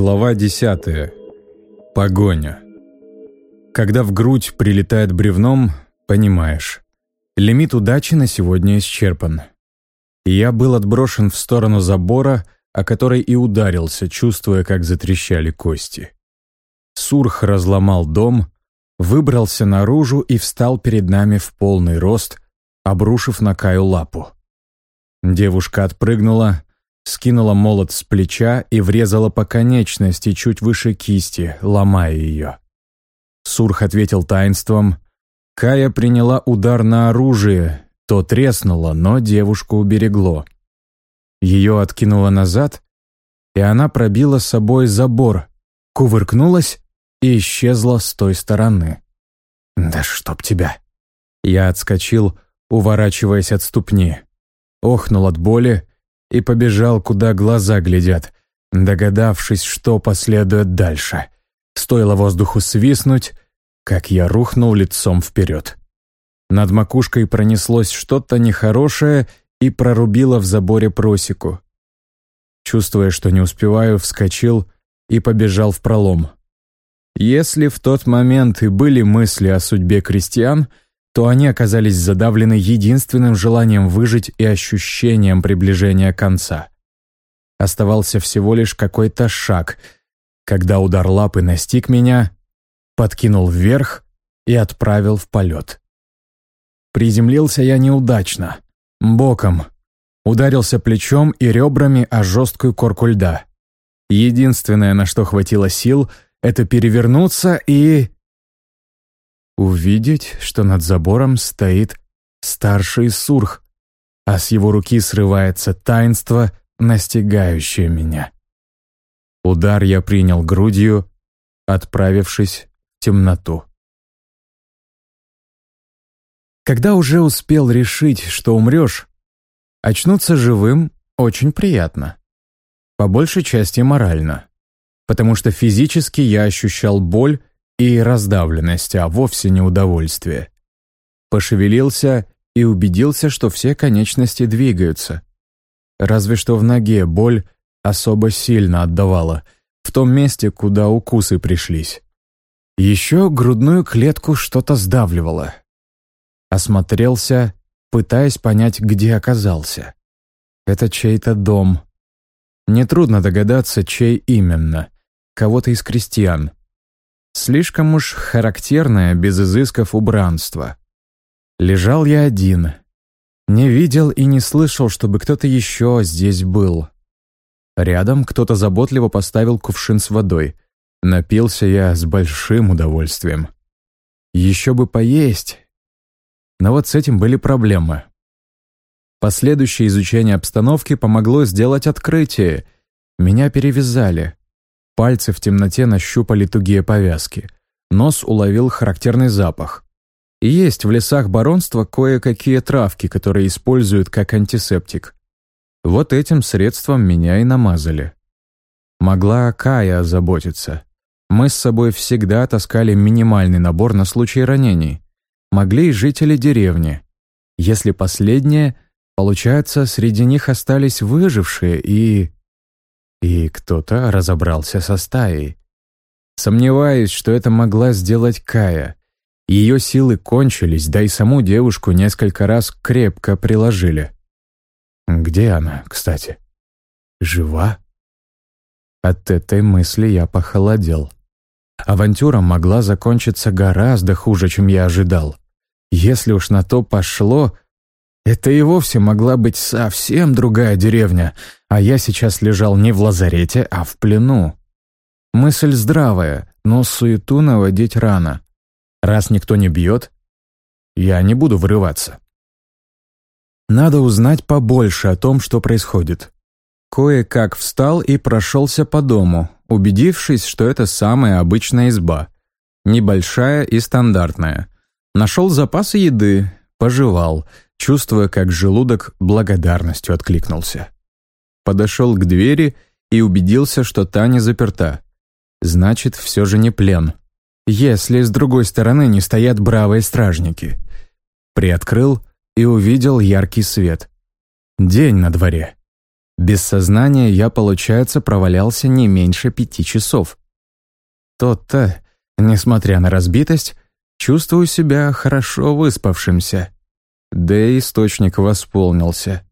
Глава 10. Погоня. Когда в грудь прилетает бревном, понимаешь, лимит удачи на сегодня исчерпан. Я был отброшен в сторону забора, о который и ударился, чувствуя, как затрещали кости. Сурх разломал дом, выбрался наружу и встал перед нами в полный рост, обрушив на Каю лапу. Девушка отпрыгнула, скинула молот с плеча и врезала по конечности чуть выше кисти, ломая ее. Сурх ответил таинством. Кая приняла удар на оружие, то треснуло, но девушку уберегло. Ее откинуло назад, и она пробила с собой забор, кувыркнулась и исчезла с той стороны. «Да чтоб тебя!» Я отскочил, уворачиваясь от ступни. Охнул от боли и побежал, куда глаза глядят, догадавшись, что последует дальше. Стоило воздуху свистнуть, как я рухнул лицом вперед. Над макушкой пронеслось что-то нехорошее и прорубило в заборе просеку. Чувствуя, что не успеваю, вскочил и побежал в пролом. Если в тот момент и были мысли о судьбе крестьян, то они оказались задавлены единственным желанием выжить и ощущением приближения конца. Оставался всего лишь какой-то шаг, когда удар лапы настиг меня, подкинул вверх и отправил в полет. Приземлился я неудачно, боком, ударился плечом и ребрами о жесткую корку льда. Единственное, на что хватило сил, это перевернуться и увидеть, что над забором стоит старший сурх, а с его руки срывается таинство, настигающее меня. Удар я принял грудью, отправившись в темноту. Когда уже успел решить, что умрешь, очнуться живым очень приятно. По большей части морально. Потому что физически я ощущал боль и раздавленность, а вовсе не удовольствие. Пошевелился и убедился, что все конечности двигаются. Разве что в ноге боль особо сильно отдавала, в том месте, куда укусы пришлись. Еще грудную клетку что-то сдавливало. Осмотрелся, пытаясь понять, где оказался. Это чей-то дом. Нетрудно догадаться, чей именно. Кого-то из крестьян. Слишком уж характерное, без изысков убранство. Лежал я один. Не видел и не слышал, чтобы кто-то еще здесь был. Рядом кто-то заботливо поставил кувшин с водой. Напился я с большим удовольствием. Еще бы поесть. Но вот с этим были проблемы. Последующее изучение обстановки помогло сделать открытие. Меня перевязали. Пальцы в темноте нащупали тугие повязки. Нос уловил характерный запах. Есть в лесах баронства кое-какие травки, которые используют как антисептик. Вот этим средством меня и намазали. Могла Кая озаботиться. Мы с собой всегда таскали минимальный набор на случай ранений. Могли и жители деревни. Если последние, получается, среди них остались выжившие и... И кто-то разобрался со стаей. Сомневаюсь, что это могла сделать Кая. Ее силы кончились, да и саму девушку несколько раз крепко приложили. Где она, кстати? Жива? От этой мысли я похолодел. Авантюра могла закончиться гораздо хуже, чем я ожидал. Если уж на то пошло, это и вовсе могла быть совсем другая деревня, а я сейчас лежал не в лазарете, а в плену. Мысль здравая, но суету наводить рано. Раз никто не бьет, я не буду врываться. Надо узнать побольше о том, что происходит. Кое-как встал и прошелся по дому, убедившись, что это самая обычная изба. Небольшая и стандартная. Нашел запасы еды, пожевал — чувствуя, как желудок благодарностью откликнулся. Подошел к двери и убедился, что та не заперта. Значит, все же не плен. Если с другой стороны не стоят бравые стражники. Приоткрыл и увидел яркий свет. День на дворе. Без сознания я, получается, провалялся не меньше пяти часов. Тот-то, несмотря на разбитость, чувствую себя хорошо выспавшимся. Да и источник восполнился.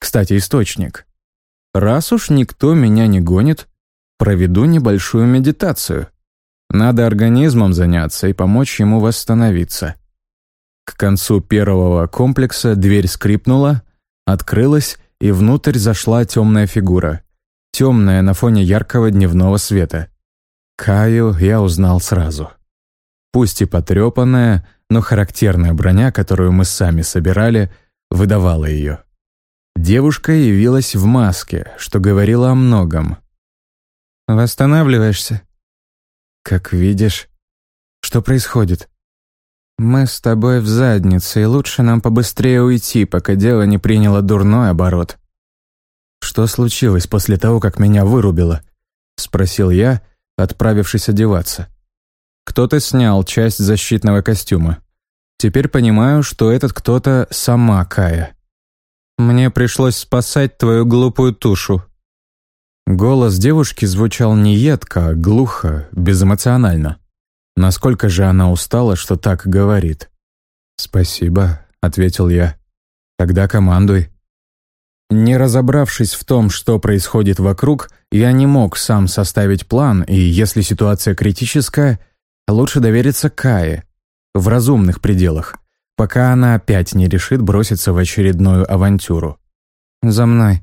Кстати, источник. Раз уж никто меня не гонит, проведу небольшую медитацию. Надо организмом заняться и помочь ему восстановиться. К концу первого комплекса дверь скрипнула, открылась, и внутрь зашла темная фигура. Темная на фоне яркого дневного света. Каю я узнал сразу. Пусть и потрепанная, но характерная броня, которую мы сами собирали, выдавала ее. Девушка явилась в маске, что говорило о многом. «Восстанавливаешься?» «Как видишь. Что происходит?» «Мы с тобой в заднице, и лучше нам побыстрее уйти, пока дело не приняло дурной оборот». «Что случилось после того, как меня вырубило?» — спросил я, отправившись одеваться. Кто-то снял часть защитного костюма. Теперь понимаю, что этот кто-то сама Кая. «Мне пришлось спасать твою глупую тушу». Голос девушки звучал не едко, а глухо, безэмоционально. Насколько же она устала, что так говорит? «Спасибо», — ответил я. «Тогда командуй». Не разобравшись в том, что происходит вокруг, я не мог сам составить план, и если ситуация критическая, лучше довериться Кае, в разумных пределах, пока она опять не решит броситься в очередную авантюру. «За мной.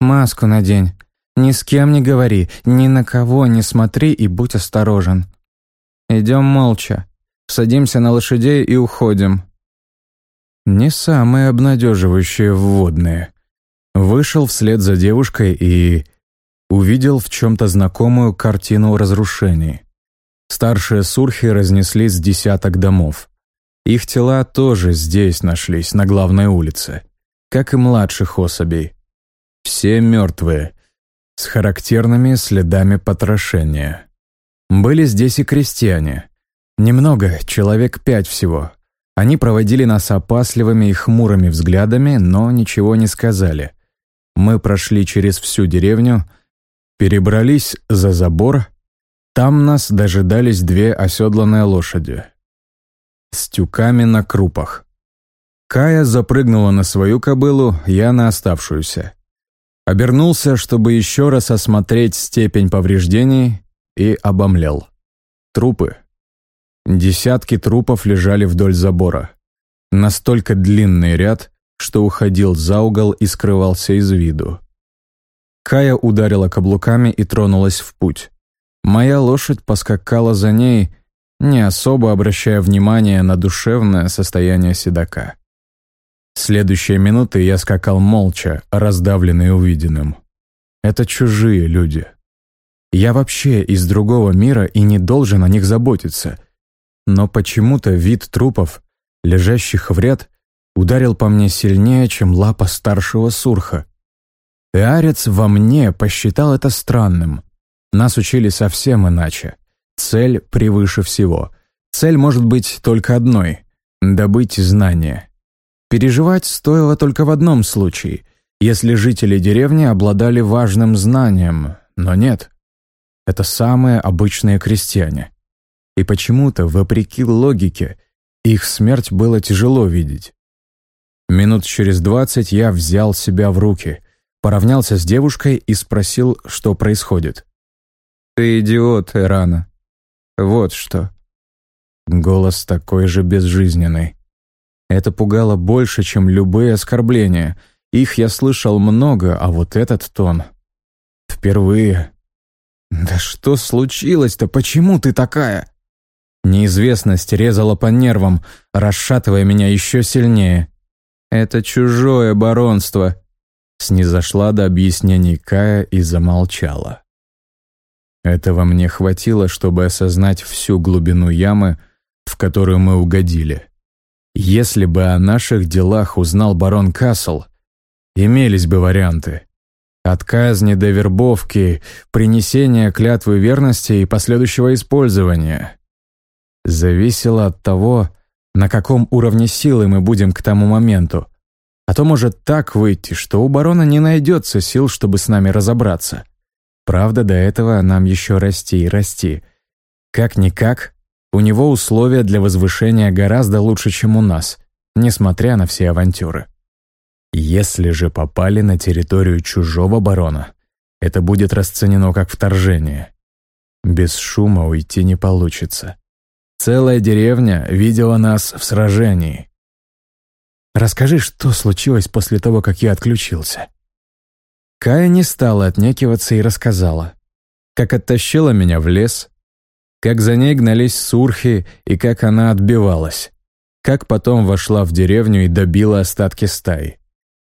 Маску надень. Ни с кем не говори, ни на кого не смотри и будь осторожен», Идем молча. Садимся на лошадей и уходим. Не самые обнадеживающие вводные. Вышел вслед за девушкой и увидел в чем-то знакомую картину разрушений. Старшие сурхи разнесли с десяток домов. Их тела тоже здесь нашлись, на главной улице, как и младших особей. Все мертвые, с характерными следами потрошения. Были здесь и крестьяне. Немного, человек пять всего. Они проводили нас опасливыми и хмурыми взглядами, но ничего не сказали. Мы прошли через всю деревню, перебрались за забор. Там нас дожидались две оседланные лошади. С тюками на крупах. Кая запрыгнула на свою кобылу, я на оставшуюся. Обернулся, чтобы еще раз осмотреть степень повреждений, и обомлел. Трупы. Десятки трупов лежали вдоль забора. Настолько длинный ряд, что уходил за угол и скрывался из виду. Кая ударила каблуками и тронулась в путь. Моя лошадь поскакала за ней, не особо обращая внимания на душевное состояние седока. Следующие минуты я скакал молча, раздавленный увиденным. Это чужие люди. Я вообще из другого мира и не должен о них заботиться. Но почему-то вид трупов, лежащих в ряд, ударил по мне сильнее, чем лапа старшего сурха. Эарец во мне посчитал это странным. Нас учили совсем иначе. Цель превыше всего. Цель может быть только одной — добыть знания. Переживать стоило только в одном случае, если жители деревни обладали важным знанием, но нет. Это самые обычные крестьяне. И почему-то, вопреки логике, их смерть было тяжело видеть. Минут через двадцать я взял себя в руки, поравнялся с девушкой и спросил, что происходит. «Ты идиот, Эрана. Вот что». Голос такой же безжизненный. Это пугало больше, чем любые оскорбления. Их я слышал много, а вот этот тон... Впервые «Да что случилось-то? Почему ты такая?» Неизвестность резала по нервам, расшатывая меня еще сильнее. «Это чужое баронство», — снизошла до объяснений Кая и замолчала. Этого мне хватило, чтобы осознать всю глубину ямы, в которую мы угодили. Если бы о наших делах узнал барон Кассел, имелись бы варианты. От казни до вербовки, принесения клятвы верности и последующего использования. Зависело от того, на каком уровне силы мы будем к тому моменту. А то может так выйти, что у барона не найдется сил, чтобы с нами разобраться. Правда, до этого нам еще расти и расти. Как-никак, у него условия для возвышения гораздо лучше, чем у нас, несмотря на все авантюры. Если же попали на территорию чужого барона, это будет расценено как вторжение. Без шума уйти не получится. Целая деревня видела нас в сражении. Расскажи, что случилось после того, как я отключился. Кая не стала отнекиваться и рассказала, как оттащила меня в лес, как за ней гнались сурхи и как она отбивалась, как потом вошла в деревню и добила остатки стаи.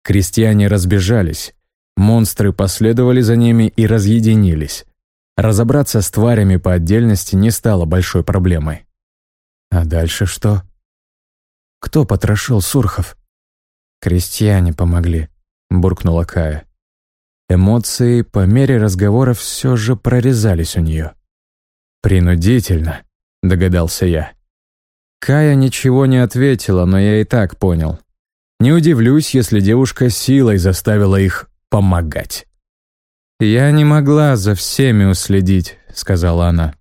Крестьяне разбежались, монстры последовали за ними и разъединились. Разобраться с тварями по отдельности не стало большой проблемой. А дальше что? Кто потрошил Сурхов? Крестьяне помогли, буркнула Кая. Эмоции по мере разговора все же прорезались у нее. «Принудительно», — догадался я. Кая ничего не ответила, но я и так понял. Не удивлюсь, если девушка силой заставила их помогать. «Я не могла за всеми уследить», — сказала она.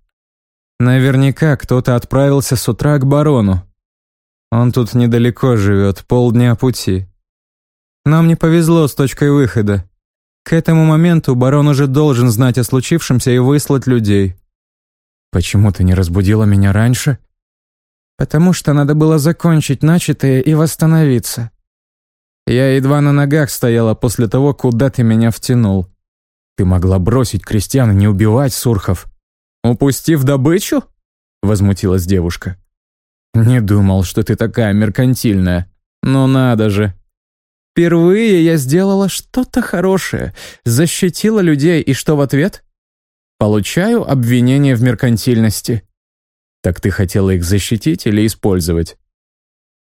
Наверняка кто-то отправился с утра к барону. Он тут недалеко живет, полдня пути. Нам не повезло с точкой выхода. К этому моменту барон уже должен знать о случившемся и выслать людей. Почему ты не разбудила меня раньше? Потому что надо было закончить начатое и восстановиться. Я едва на ногах стояла после того, куда ты меня втянул. Ты могла бросить крестьян и не убивать сурхов. «Упустив добычу?» — возмутилась девушка. «Не думал, что ты такая меркантильная. Ну надо же!» «Впервые я сделала что-то хорошее, защитила людей, и что в ответ?» «Получаю обвинение в меркантильности». «Так ты хотела их защитить или использовать?»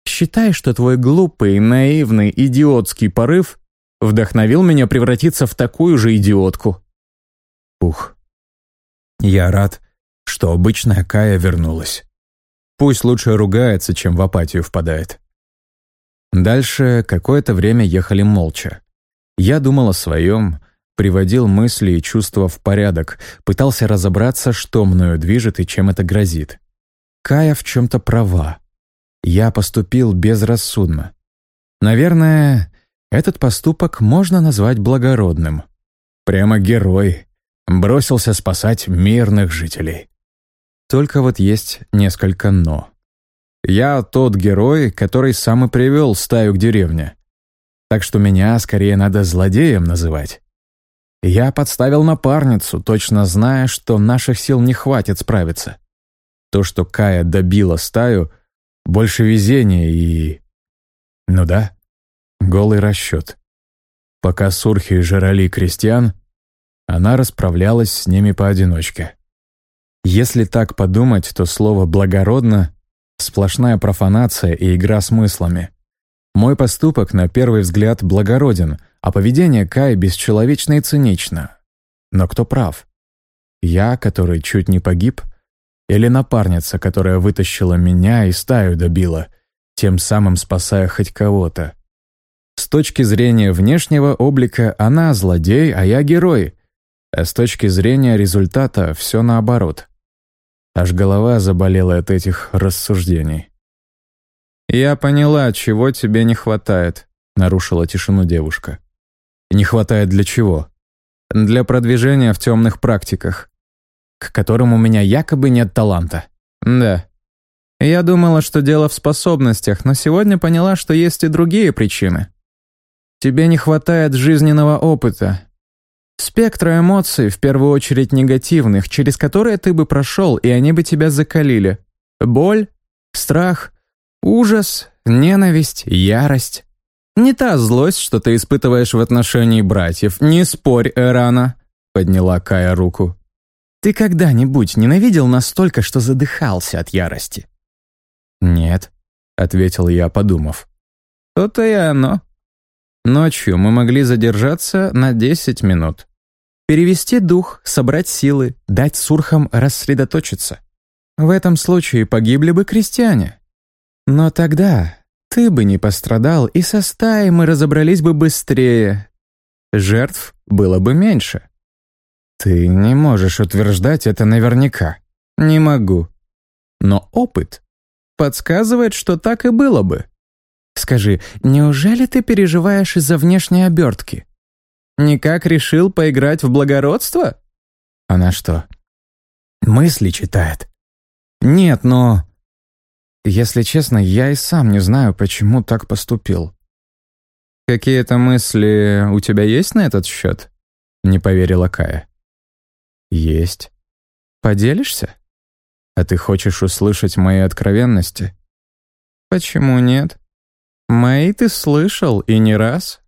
«Считай, что твой глупый, наивный, идиотский порыв вдохновил меня превратиться в такую же идиотку». Ух, я рад, что обычная Кая вернулась. Пусть лучше ругается, чем в апатию впадает. Дальше какое-то время ехали молча. Я думал о своем, приводил мысли и чувства в порядок, пытался разобраться, что мною движет и чем это грозит. Кая в чем-то права. Я поступил безрассудно. Наверное, этот поступок можно назвать благородным. Прямо герой, бросился спасать мирных жителей. Только вот есть несколько «но». Я тот герой, который сам и привел стаю к деревне. Так что меня скорее надо злодеем называть. Я подставил напарницу, точно зная, что наших сил не хватит справиться. То, что Кая добила стаю, больше везения и... Ну да, голый расчет. Пока Сурхи жрали крестьян, она расправлялась с ними поодиночке. Если так подумать, то слово «благородно» — сплошная профанация и игра смыслами. Мой поступок, на первый взгляд, благороден, а поведение Кай бесчеловечно и цинично. Но кто прав? Я, который чуть не погиб, или напарница, которая вытащила меня и стаю добила, тем самым спасая хоть кого-то? С точки зрения внешнего облика она злодей, а я герой, а с точки зрения результата все наоборот. Аж голова заболела от этих рассуждений. «Я поняла, чего тебе не хватает», — нарушила тишину девушка. «Не хватает для чего?» «Для продвижения в темных практиках, к которым у меня якобы нет таланта». «Да. Я думала, что дело в способностях, но сегодня поняла, что есть и другие причины. Тебе не хватает жизненного опыта, Спектра эмоций, в первую очередь негативных, через которые ты бы прошел, и они бы тебя закалили. Боль, страх, ужас, ненависть, ярость. Не та злость, что ты испытываешь в отношении братьев. Не спорь, Эрана, подняла Кая руку. Ты когда-нибудь ненавидел настолько, что задыхался от ярости? Нет, ответил я, подумав. То-то и оно. Ночью мы могли задержаться на 10 минут. Перевести дух, собрать силы, дать сурхам рассредоточиться. В этом случае погибли бы крестьяне. Но тогда Ты бы не пострадал, и со стаей мы разобрались бы быстрее. Жертв было бы меньше. Ты не можешь утверждать это наверняка. Не могу. Но опыт подсказывает, что так и было бы. Скажи, неужели ты переживаешь из-за внешней обертки? Никак решил поиграть в благородство? Она что, мысли читает? Нет, но... Если честно, я и сам не знаю, почему так поступил. «Какие-то мысли у тебя есть на этот счет?» — не поверила Кая. «Есть. Поделишься? А ты хочешь услышать мои откровенности?» «Почему нет? Мои ты слышал и не раз».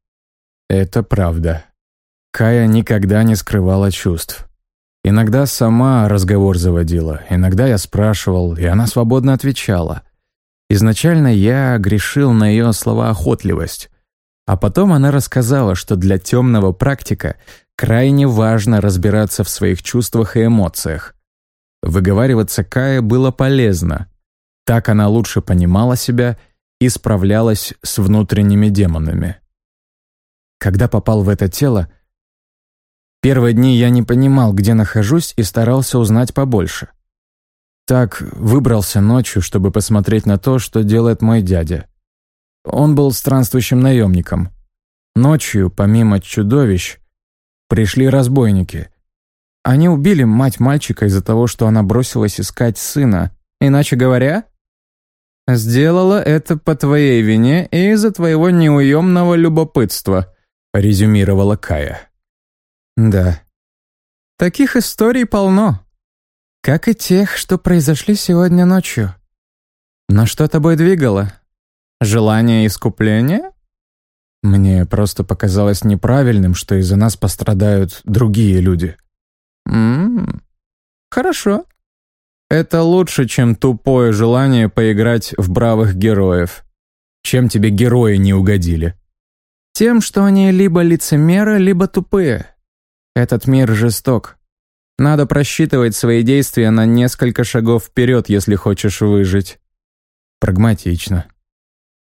«Это правда. Кая никогда не скрывала чувств. Иногда сама разговор заводила, иногда я спрашивал, и она свободно отвечала. Изначально я грешил на ее словоохотливость, а потом она рассказала, что для темного практика крайне важно разбираться в своих чувствах и эмоциях. Выговариваться Кая было полезно. Так она лучше понимала себя и справлялась с внутренними демонами. Когда попал в это тело, первые дни я не понимал, где нахожусь, и старался узнать побольше. Так выбрался ночью, чтобы посмотреть на то, что делает мой дядя. Он был странствующим наемником. Ночью, помимо чудовищ, пришли разбойники. Они убили мать мальчика из-за того, что она бросилась искать сына. Иначе говоря, «Сделала это по твоей вине и из-за твоего неуемного любопытства», резюмировала Кая. «Да. Таких историй полно как и тех, что произошли сегодня ночью. Но что тобой двигало? Желание искупления? Мне просто показалось неправильным, что из-за нас пострадают другие люди. М хорошо. Это лучше, чем тупое желание поиграть в бравых героев. Чем тебе герои не угодили? Тем, что они либо лицемеры, либо тупые. Этот мир жесток. Надо просчитывать свои действия на несколько шагов вперед, если хочешь выжить. Прагматично.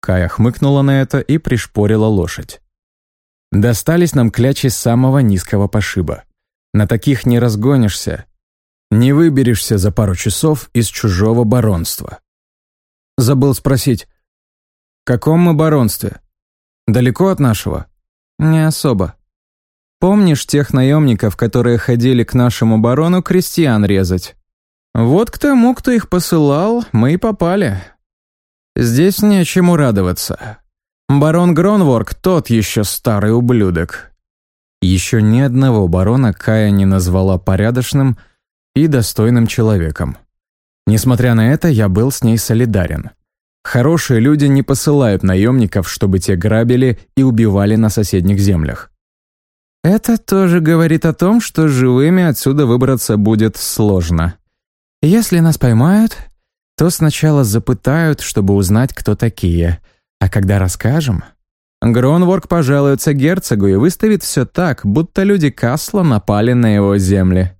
Кая хмыкнула на это и пришпорила лошадь. Достались нам клячи самого низкого пошиба. На таких не разгонишься. Не выберешься за пару часов из чужого баронства. Забыл спросить, каком мы баронстве? Далеко от нашего? Не особо. Помнишь тех наемников, которые ходили к нашему барону крестьян резать? Вот к тому, кто их посылал, мы и попали. Здесь нечему радоваться. Барон Гронворк тот еще старый ублюдок. Еще ни одного барона Кая не назвала порядочным и достойным человеком. Несмотря на это, я был с ней солидарен. Хорошие люди не посылают наемников, чтобы те грабили и убивали на соседних землях. Это тоже говорит о том, что живыми отсюда выбраться будет сложно. Если нас поймают, то сначала запытают, чтобы узнать, кто такие. А когда расскажем, Гронворк пожалуется герцогу и выставит все так, будто люди Касла напали на его земли.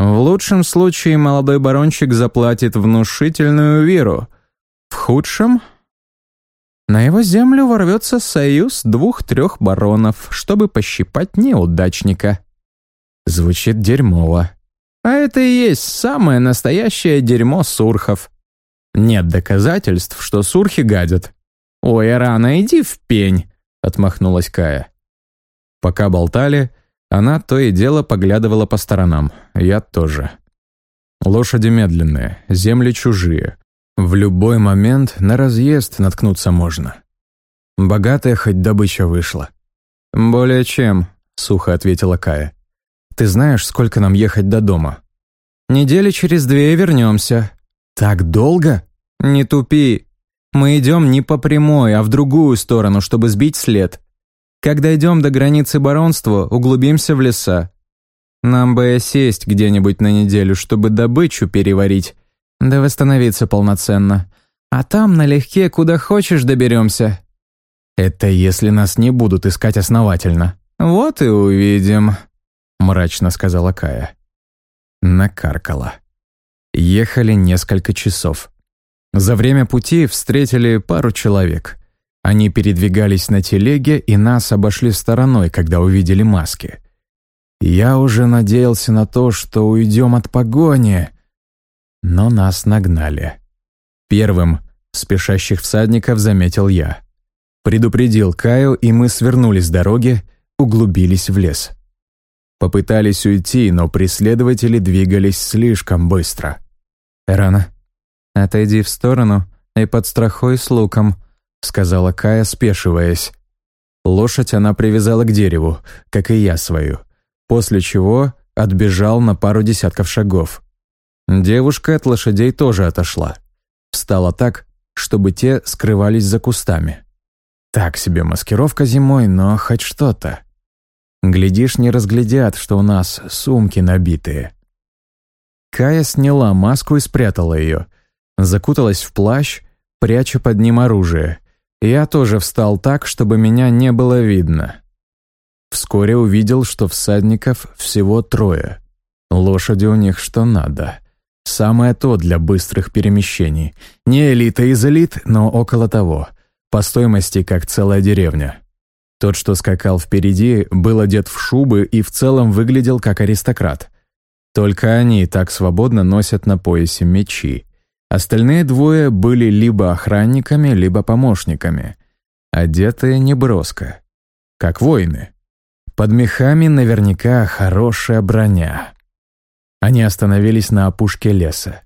В лучшем случае молодой барончик заплатит внушительную виру. В худшем на его землю ворвется союз двух-трех баронов, чтобы пощипать неудачника. Звучит дерьмово. А это и есть самое настоящее дерьмо сурхов. Нет доказательств, что сурхи гадят. «Ой, рано, иди в пень», — отмахнулась Кая. Пока болтали, она то и дело поглядывала по сторонам. Я тоже. Лошади медленные, земли чужие. В любой момент на разъезд наткнуться можно. Богатая хоть добыча вышла. «Более чем», — сухо ответила Кая. «Ты знаешь, сколько нам ехать до дома?» «Недели через две вернемся». «Так долго?» «Не тупи. Мы идем не по прямой, а в другую сторону, чтобы сбить след. Когда идем до границы баронства, углубимся в леса. Нам бы сесть где-нибудь на неделю, чтобы добычу переварить, да восстановиться полноценно. А там налегке куда хочешь доберемся». «Это если нас не будут искать основательно». «Вот и увидим», — мрачно сказала Кая. Накаркала. Ехали несколько часов. За время пути встретили пару человек. Они передвигались на телеге и нас обошли стороной, когда увидели маски. Я уже надеялся на то, что уйдем от погони, но нас нагнали. Первым спешащих всадников заметил я. Предупредил Каю, и мы свернули с дороги, углубились в лес. Попытались уйти, но преследователи двигались слишком быстро. «Рано. Отойди в сторону и под страхой с луком», — сказала Кая, спешиваясь. Лошадь она привязала к дереву, как и я свою, после чего отбежал на пару десятков шагов. Девушка от лошадей тоже отошла. Встала так, чтобы те скрывались за кустами. Так себе маскировка зимой, но хоть что-то. Глядишь, не разглядят, что у нас сумки набитые. Кая сняла маску и спрятала ее. Закуталась в плащ, пряча под ним оружие. Я тоже встал так, чтобы меня не было видно. Вскоре увидел, что всадников всего трое. Лошади у них что надо. Самое то для быстрых перемещений. Не элита из элит, но около того. По стоимости, как целая деревня. Тот, что скакал впереди, был одет в шубы и в целом выглядел как аристократ. Только они так свободно носят на поясе мечи. Остальные двое были либо охранниками, либо помощниками. Одетые неброско. Как воины. Под мехами наверняка хорошая броня. Они остановились на опушке леса.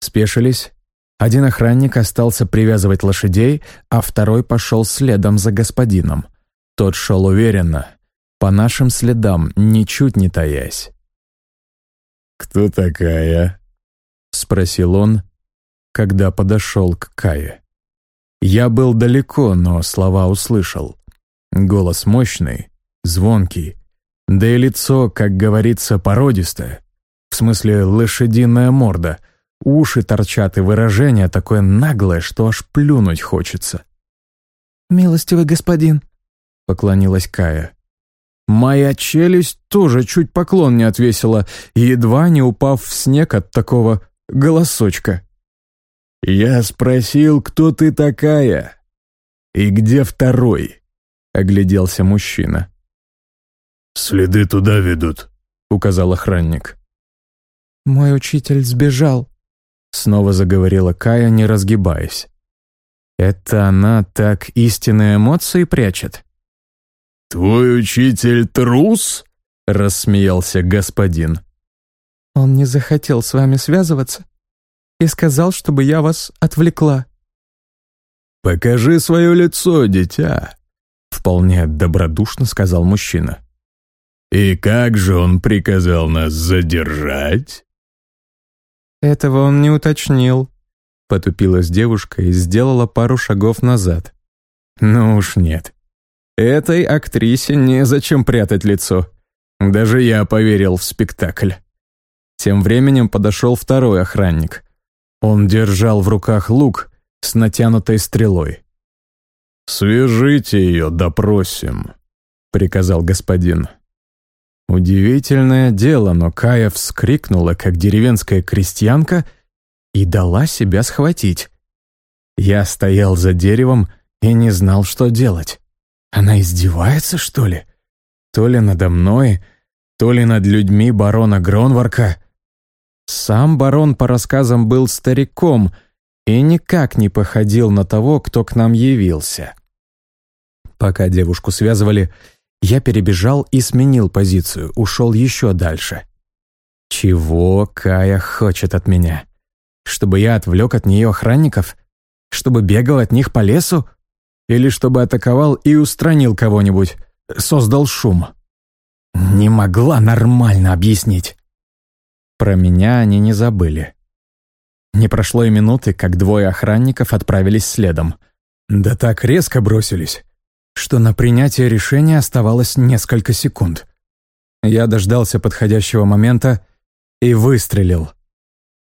Спешились. Один охранник остался привязывать лошадей, а второй пошел следом за господином — тот шел уверенно, по нашим следам, ничуть не таясь. «Кто такая?» — спросил он, когда подошел к Кае. Я был далеко, но слова услышал. Голос мощный, звонкий, да и лицо, как говорится, породистое. В смысле, лошадиная морда. Уши торчат и выражение такое наглое, что аж плюнуть хочется. «Милостивый господин, поклонилась Кая. Моя челюсть тоже чуть поклон не отвесила, едва не упав в снег от такого голосочка. «Я спросил, кто ты такая? И где второй?» — огляделся мужчина. «Следы туда ведут», — указал охранник. «Мой учитель сбежал», — снова заговорила Кая, не разгибаясь. «Это она так истинные эмоции прячет?» «Твой учитель трус?» — рассмеялся господин. «Он не захотел с вами связываться и сказал, чтобы я вас отвлекла». «Покажи свое лицо, дитя», — вполне добродушно сказал мужчина. «И как же он приказал нас задержать?» «Этого он не уточнил», — потупилась девушка и сделала пару шагов назад. «Ну уж нет. Этой актрисе незачем прятать лицо. Даже я поверил в спектакль. Тем временем подошел второй охранник. Он держал в руках лук с натянутой стрелой. «Свяжите ее, допросим», — приказал господин. Удивительное дело, но Кая вскрикнула, как деревенская крестьянка, и дала себя схватить. Я стоял за деревом и не знал, что делать. Она издевается, что ли? То ли надо мной, то ли над людьми барона Гронварка. Сам барон, по рассказам, был стариком и никак не походил на того, кто к нам явился. Пока девушку связывали, я перебежал и сменил позицию, ушел еще дальше. Чего Кая хочет от меня? Чтобы я отвлек от нее охранников? Чтобы бегал от них по лесу? Или чтобы атаковал и устранил кого-нибудь, создал шум. Не могла нормально объяснить. Про меня они не забыли. Не прошло и минуты, как двое охранников отправились следом. Да так резко бросились, что на принятие решения оставалось несколько секунд. Я дождался подходящего момента и выстрелил.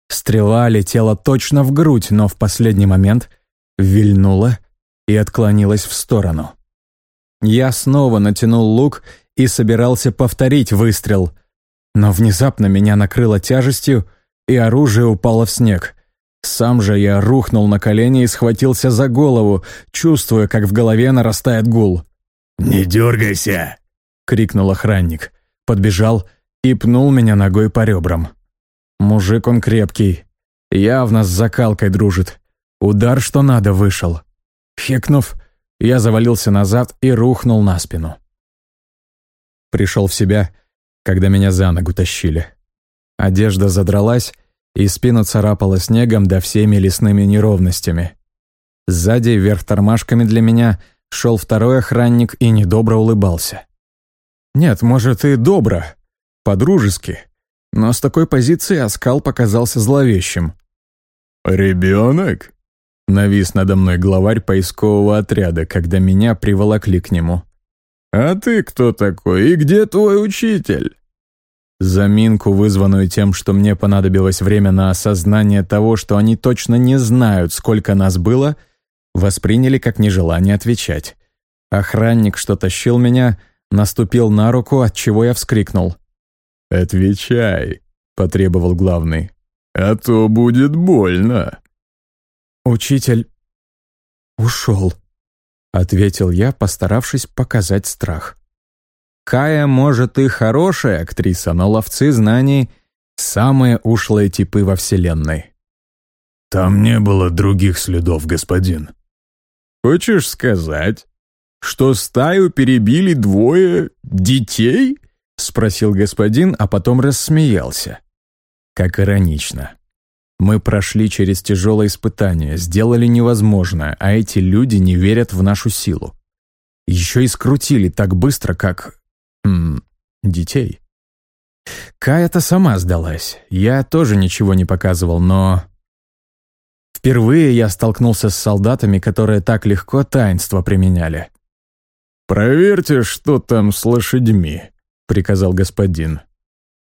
Стрела летела точно в грудь, но в последний момент вильнула и отклонилась в сторону. Я снова натянул лук и собирался повторить выстрел, но внезапно меня накрыло тяжестью, и оружие упало в снег. Сам же я рухнул на колени и схватился за голову, чувствуя, как в голове нарастает гул. «Не дергайся!» — крикнул охранник. Подбежал и пнул меня ногой по ребрам. Мужик он крепкий, явно с закалкой дружит. Удар что надо вышел. Хекнув, я завалился назад и рухнул на спину. Пришел в себя, когда меня за ногу тащили. Одежда задралась, и спину царапала снегом да всеми лесными неровностями. Сзади, вверх тормашками для меня, шел второй охранник и недобро улыбался. Нет, может, и добро, по-дружески, но с такой позиции оскал показался зловещим. «Ребенок?» — навис надо мной главарь поискового отряда, когда меня приволокли к нему. «А ты кто такой и где твой учитель?» Заминку, вызванную тем, что мне понадобилось время на осознание того, что они точно не знают, сколько нас было, восприняли как нежелание отвечать. Охранник, что тащил меня, наступил на руку, от чего я вскрикнул. «Отвечай», — потребовал главный, — «а то будет больно». «Учитель ушел», — ответил я, постаравшись показать страх. Кая, может, и хорошая актриса, но ловцы знаний — самые ушлые типы во Вселенной. «Там не было других следов, господин». «Хочешь сказать, что стаю перебили двое детей?» — спросил господин, а потом рассмеялся. Как иронично. Мы прошли через тяжелое испытание, сделали невозможное, а эти люди не верят в нашу силу. Еще и скрутили так быстро, как... М детей. Кая-то сама сдалась. Я тоже ничего не показывал, но... Впервые я столкнулся с солдатами, которые так легко таинство применяли. «Проверьте, что там с лошадьми», — приказал господин.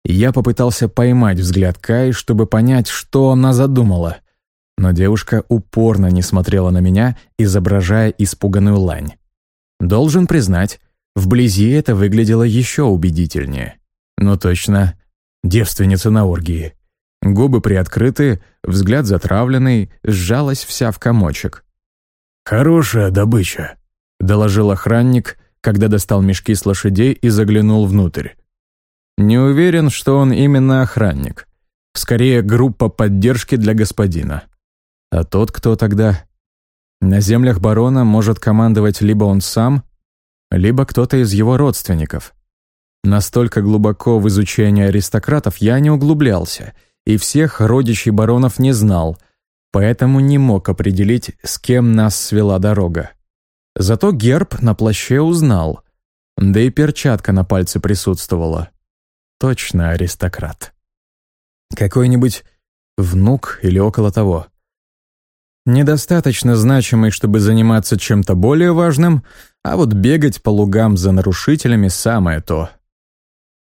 Я попытался поймать взгляд Кай, чтобы понять, что она задумала. Но девушка упорно не смотрела на меня, изображая испуганную лань. Должен признать, вблизи это выглядело еще убедительнее. Но точно, девственница на оргии. Губы приоткрыты, взгляд затравленный, сжалась вся в комочек. «Хорошая добыча», — доложил охранник, когда достал мешки с лошадей и заглянул внутрь. Не уверен, что он именно охранник. Скорее, группа поддержки для господина. А тот кто тогда? На землях барона может командовать либо он сам, либо кто-то из его родственников. Настолько глубоко в изучение аристократов я не углублялся, и всех родичей баронов не знал, поэтому не мог определить, с кем нас свела дорога. Зато герб на плаще узнал. Да и перчатка на пальце присутствовала. Точно аристократ. Какой-нибудь внук или около того. Недостаточно значимый, чтобы заниматься чем-то более важным, а вот бегать по лугам за нарушителями самое то.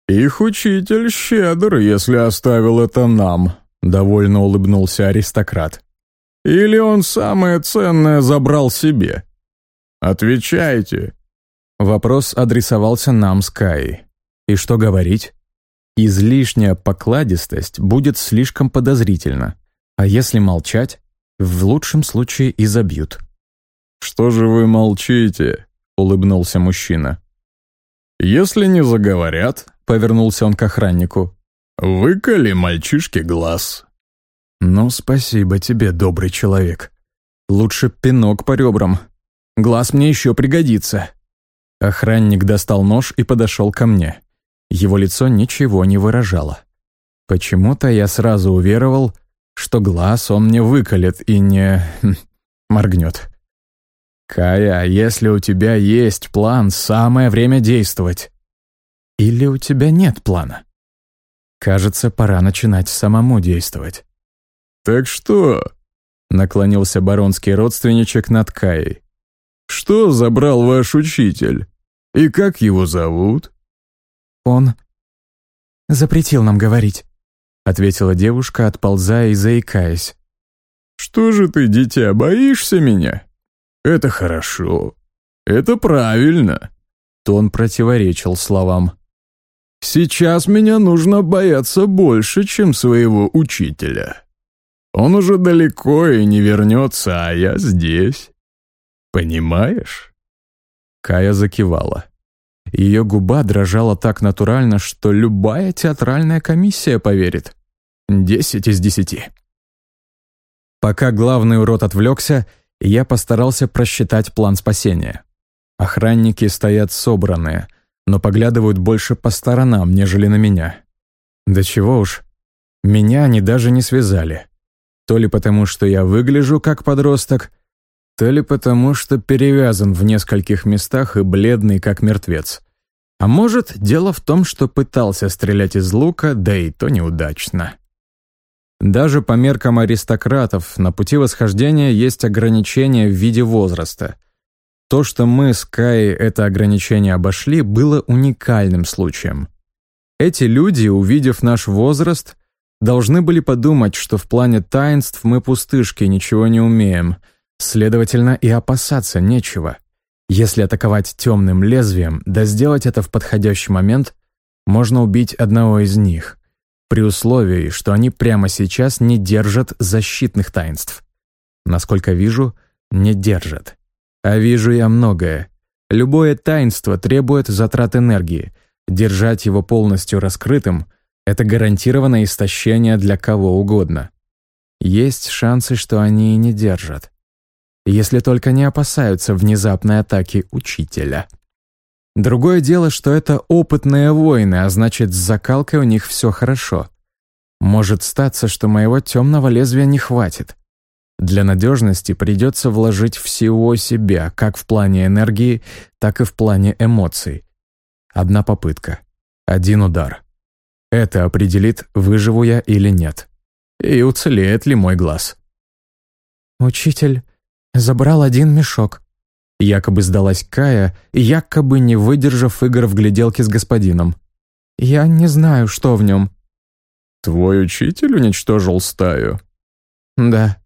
«Их учитель щедр, если оставил это нам», — довольно улыбнулся аристократ. «Или он самое ценное забрал себе?» «Отвечайте!» Вопрос адресовался нам с Каей. И что говорить? Излишняя покладистость будет слишком подозрительно. А если молчать, в лучшем случае и забьют. «Что же вы молчите?» — улыбнулся мужчина. «Если не заговорят», — повернулся он к охраннику, — «выколи мальчишке глаз». «Ну, спасибо тебе, добрый человек. Лучше пинок по ребрам, Глаз мне еще пригодится». Охранник достал нож и подошел ко мне. Его лицо ничего не выражало. Почему-то я сразу уверовал, что глаз он мне выколет и не... Хм, моргнет. «Кая, если у тебя есть план, самое время действовать». «Или у тебя нет плана?» «Кажется, пора начинать самому действовать». «Так что?» — наклонился баронский родственничек над Каей. Что забрал ваш учитель? И как его зовут?» «Он запретил нам говорить», — ответила девушка, отползая и заикаясь. «Что же ты, дитя, боишься меня? Это хорошо. Это правильно». Тон противоречил словам. «Сейчас меня нужно бояться больше, чем своего учителя. Он уже далеко и не вернется, а я здесь. Понимаешь?» Кая закивала. Ее губа дрожала так натурально, что любая театральная комиссия поверит. Десять из десяти. Пока главный урод отвлекся, я постарался просчитать план спасения. Охранники стоят собранные, но поглядывают больше по сторонам, нежели на меня. Да чего уж, меня они даже не связали. То ли потому, что я выгляжу как подросток, то ли потому, что перевязан в нескольких местах и бледный, как мертвец. А может, дело в том, что пытался стрелять из лука, да и то неудачно. Даже по меркам аристократов на пути восхождения есть ограничения в виде возраста. То, что мы с Каей это ограничение обошли, было уникальным случаем. Эти люди, увидев наш возраст, должны были подумать, что в плане таинств мы пустышки, ничего не умеем. Следовательно, и опасаться нечего. Если атаковать темным лезвием, да сделать это в подходящий момент, можно убить одного из них, при условии, что они прямо сейчас не держат защитных таинств. Насколько вижу, не держат. А вижу я многое. Любое таинство требует затрат энергии. Держать его полностью раскрытым — это гарантированное истощение для кого угодно. Есть шансы, что они и не держат. Если только не опасаются внезапной атаки учителя. Другое дело, что это опытные воины, а значит, с закалкой у них все хорошо. Может статься, что моего темного лезвия не хватит. Для надежности придется вложить всего себя, как в плане энергии, так и в плане эмоций. Одна попытка, один удар. Это определит, выживу я или нет. И уцелеет ли мой глаз. «Учитель забрал один мешок», Якобы сдалась Кая, якобы не выдержав игр в гляделке с господином. «Я не знаю, что в нем». «Твой учитель уничтожил стаю?» «Да».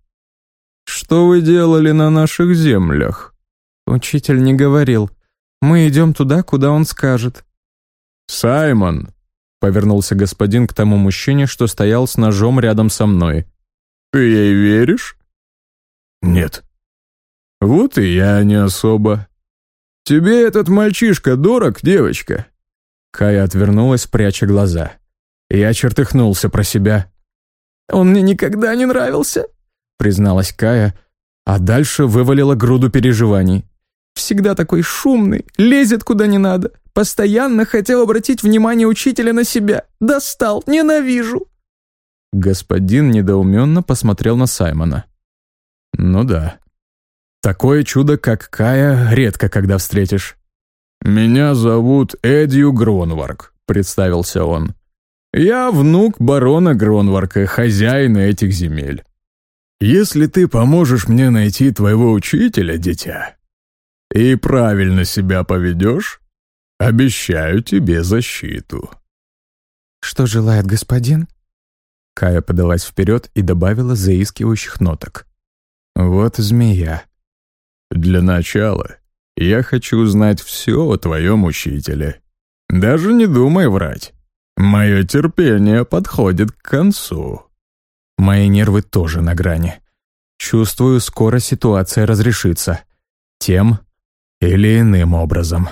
«Что вы делали на наших землях?» «Учитель не говорил. Мы идем туда, куда он скажет». «Саймон!» — повернулся господин к тому мужчине, что стоял с ножом рядом со мной. «Ты ей веришь?» «Нет», «Вот и я не особо. Тебе этот мальчишка дорог, девочка?» Кая отвернулась, пряча глаза. Я чертыхнулся про себя. «Он мне никогда не нравился», — призналась Кая, а дальше вывалила груду переживаний. «Всегда такой шумный, лезет куда не надо, постоянно хотел обратить внимание учителя на себя. Достал, ненавижу». Господин недоуменно посмотрел на Саймона. «Ну да, Такое чудо, как Кая, редко когда встретишь. «Меня зовут Эдью Гронварк», — представился он. «Я внук барона Гронварка, хозяина этих земель. Если ты поможешь мне найти твоего учителя, дитя, и правильно себя поведешь, обещаю тебе защиту». «Что желает господин?» Кая подалась вперед и добавила заискивающих ноток. «Вот змея. Для начала я хочу узнать все о твоем учителе. Даже не думай врать. Мое терпение подходит к концу. Мои нервы тоже на грани. Чувствую, скоро ситуация разрешится. Тем или иным образом.